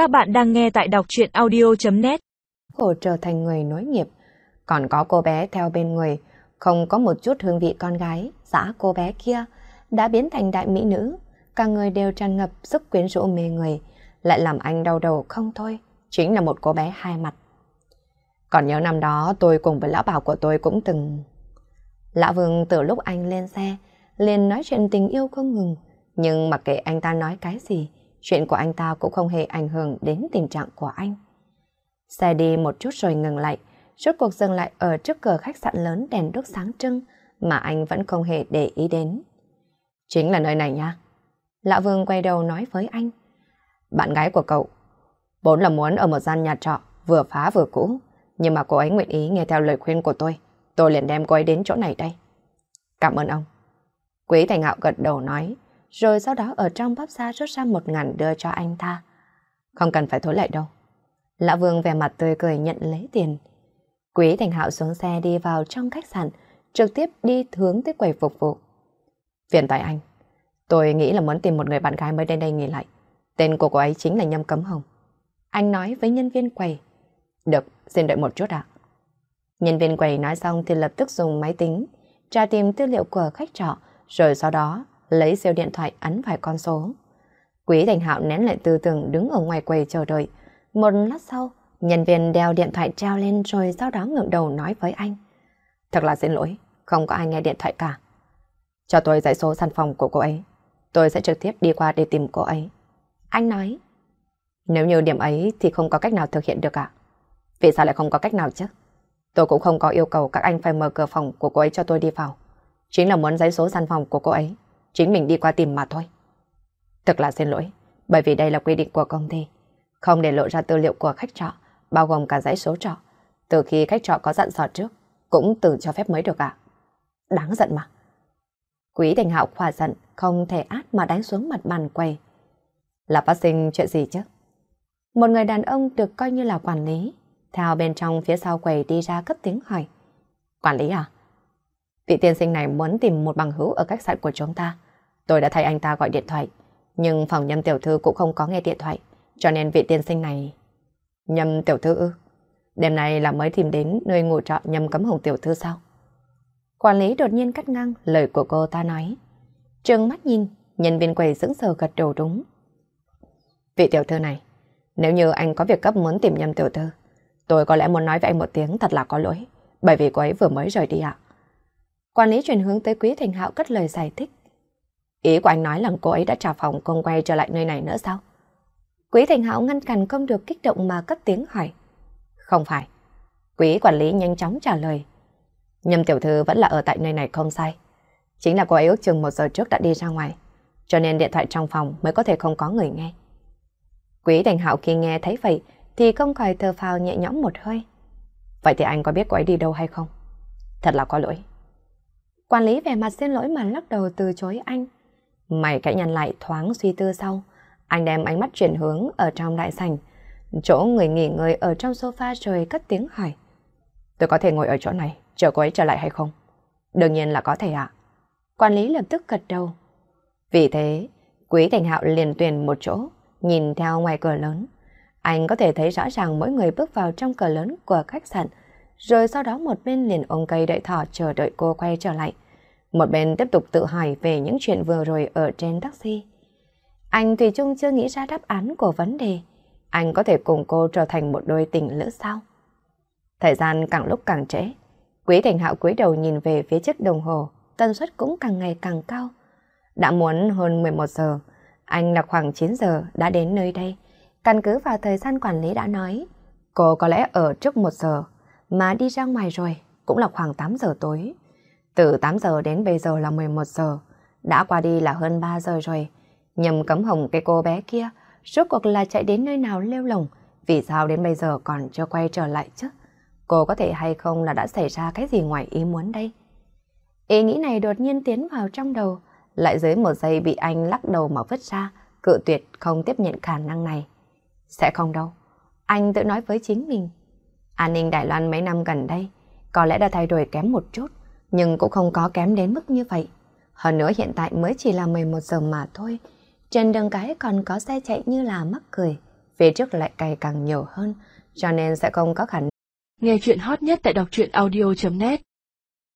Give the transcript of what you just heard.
Các bạn đang nghe tại đọc chuyện audio.net Cô trở thành người nối nghiệp. Còn có cô bé theo bên người, không có một chút hương vị con gái, giã cô bé kia, đã biến thành đại mỹ nữ. Cả người đều tràn ngập sức quyến rũ mê người, lại làm anh đau đầu không thôi. Chính là một cô bé hai mặt. Còn nhớ năm đó tôi cùng với lão bảo của tôi cũng từng... Lão Vương từ lúc anh lên xe, liền nói chuyện tình yêu không ngừng. Nhưng mặc kệ anh ta nói cái gì, chuyện của anh ta cũng không hề ảnh hưởng đến tình trạng của anh. Xe đi một chút rồi ngừng lại, rốt cuộc dừng lại ở trước cửa khách sạn lớn đèn đốt sáng trưng mà anh vẫn không hề để ý đến. Chính là nơi này nha. Lão Vương quay đầu nói với anh. Bạn gái của cậu, vốn là muốn ở một gian nhà trọ vừa phá vừa cũ, nhưng mà cô ấy nguyện ý nghe theo lời khuyên của tôi. Tôi liền đem cô ấy đến chỗ này đây. Cảm ơn ông. Quý Thành Hạo gật đầu nói, rồi sau đó ở trong bắp xa rút ra một ngàn đưa cho anh ta. Không cần phải thối lại đâu. Lão Vương vẻ mặt tươi cười nhận lấy tiền. Quý Thành Hạo xuống xe đi vào trong khách sạn, trực tiếp đi hướng tới quầy phục vụ. Viện tại anh, tôi nghĩ là muốn tìm một người bạn gái mới đến đây nghỉ lại. Tên của cô ấy chính là Nhâm Cấm Hồng. Anh nói với nhân viên quầy. Được, xin đợi một chút ạ. Nhân viên quầy nói xong thì lập tức dùng máy tính, tra tìm tư liệu của khách trọ, rồi sau đó lấy siêu điện thoại ấn vài con số. Quý Thành Hạo nén lại tư tưởng đứng ở ngoài quầy chờ đợi. Một lát sau, nhân viên đeo điện thoại treo lên rồi sau đó ngẩng đầu nói với anh. Thật là xin lỗi, không có ai nghe điện thoại cả. Cho tôi dãy số sản phòng của cô ấy. Tôi sẽ trực tiếp đi qua để tìm cô ấy. Anh nói. Nếu như điểm ấy thì không có cách nào thực hiện được ạ. Vì sao lại không có cách nào chứ? Tôi cũng không có yêu cầu các anh phải mở cửa phòng của cô ấy cho tôi đi vào. Chính là muốn giấy số gian phòng của cô ấy. Chính mình đi qua tìm mà thôi. Thật là xin lỗi, bởi vì đây là quy định của công ty. Không để lộ ra tư liệu của khách trọ, bao gồm cả giấy số trọ. Từ khi khách trọ có dặn dò trước, cũng từ cho phép mới được ạ. Đáng giận mà. Quý Thành Hạo khỏa giận, không thể át mà đánh xuống mặt bàn quầy. Là phát sinh chuyện gì chứ? Một người đàn ông được coi như là quản lý, theo bên trong phía sau quầy đi ra cất tiếng hỏi. Quản lý à? Vị tiên sinh này muốn tìm một bằng hữu ở khách sạn của chúng ta. Tôi đã thay anh ta gọi điện thoại, nhưng phòng nhâm tiểu thư cũng không có nghe điện thoại, cho nên vị tiên sinh này... Nhâm tiểu thư ư? Đêm nay là mới tìm đến nơi ngủ trọ nhâm cấm hồng tiểu thư sao? Quản lý đột nhiên cắt ngang lời của cô ta nói. Trừng mắt nhìn, nhân viên quầy sững sờ gật đầu đúng. Vị tiểu thư này, nếu như anh có việc cấp muốn tìm nhâm tiểu thư, tôi có lẽ muốn nói với anh một tiếng thật là có lỗi, bởi vì cô ấy vừa mới rời đi ạ. Quản lý chuyển hướng tới Quý Thành Hạo cất lời giải thích. Ý của anh nói là cô ấy đã trả phòng không quay trở lại nơi này nữa sao? Quý Thành Hạo ngăn cản không được kích động mà cất tiếng hỏi. Không phải. Quý quản lý nhanh chóng trả lời. Nhâm tiểu thư vẫn là ở tại nơi này không sai. Chính là cô ấy ước chừng một giờ trước đã đi ra ngoài. Cho nên điện thoại trong phòng mới có thể không có người nghe. Quý Thành Hạo khi nghe thấy vậy thì không khỏi thờ phào nhẹ nhõm một hơi. Vậy thì anh có biết cô ấy đi đâu hay không? Thật là có lỗi. Quản lý vẻ mặt xin lỗi mà lắc đầu từ chối anh. Mày cãi nhăn lại thoáng suy tư sau. Anh đem ánh mắt chuyển hướng ở trong đại sảnh. Chỗ người nghỉ ngơi ở trong sofa rồi cất tiếng hỏi. Tôi có thể ngồi ở chỗ này, chờ cô ấy trở lại hay không? Đương nhiên là có thể ạ. Quản lý lập tức gật đầu. Vì thế, Quý Thành Hạo liền tuyển một chỗ, nhìn theo ngoài cửa lớn. Anh có thể thấy rõ ràng mỗi người bước vào trong cửa lớn của khách sạn, rồi sau đó một bên liền ôm cây đợi thỏ chờ đợi cô quay trở lại. Một bên tiếp tục tự hỏi về những chuyện vừa rồi ở trên taxi. Anh Thủy Trung chưa nghĩ ra đáp án của vấn đề. Anh có thể cùng cô trở thành một đôi tình lữ sao? Thời gian càng lúc càng trễ. Quý Thành Hạo cúi đầu nhìn về phía chiếc đồng hồ, tần suất cũng càng ngày càng cao. Đã muốn hơn 11 giờ, anh là khoảng 9 giờ đã đến nơi đây. Căn cứ vào thời gian quản lý đã nói, cô có lẽ ở trước 1 giờ, mà đi ra ngoài rồi cũng là khoảng 8 giờ tối. Từ 8 giờ đến bây giờ là 11 giờ, đã qua đi là hơn 3 giờ rồi. Nhầm cấm hồng cái cô bé kia, rốt cuộc là chạy đến nơi nào lêu lồng, vì sao đến bây giờ còn chưa quay trở lại chứ? Cô có thể hay không là đã xảy ra cái gì ngoài ý muốn đây? Ý nghĩ này đột nhiên tiến vào trong đầu, lại dưới một giây bị anh lắc đầu mà vứt ra, cự tuyệt không tiếp nhận khả năng này. Sẽ không đâu. Anh tự nói với chính mình. An ninh Đài Loan mấy năm gần đây có lẽ đã thay đổi kém một chút, nhưng cũng không có kém đến mức như vậy. Hơn nữa hiện tại mới chỉ là 11 giờ mà thôi. Trên đường cái còn có xe chạy như là mắc cười, phía trước lại cày càng nhiều hơn, cho nên sẽ không có khả năng. Nghe chuyện hot nhất tại đọc truyện audio.net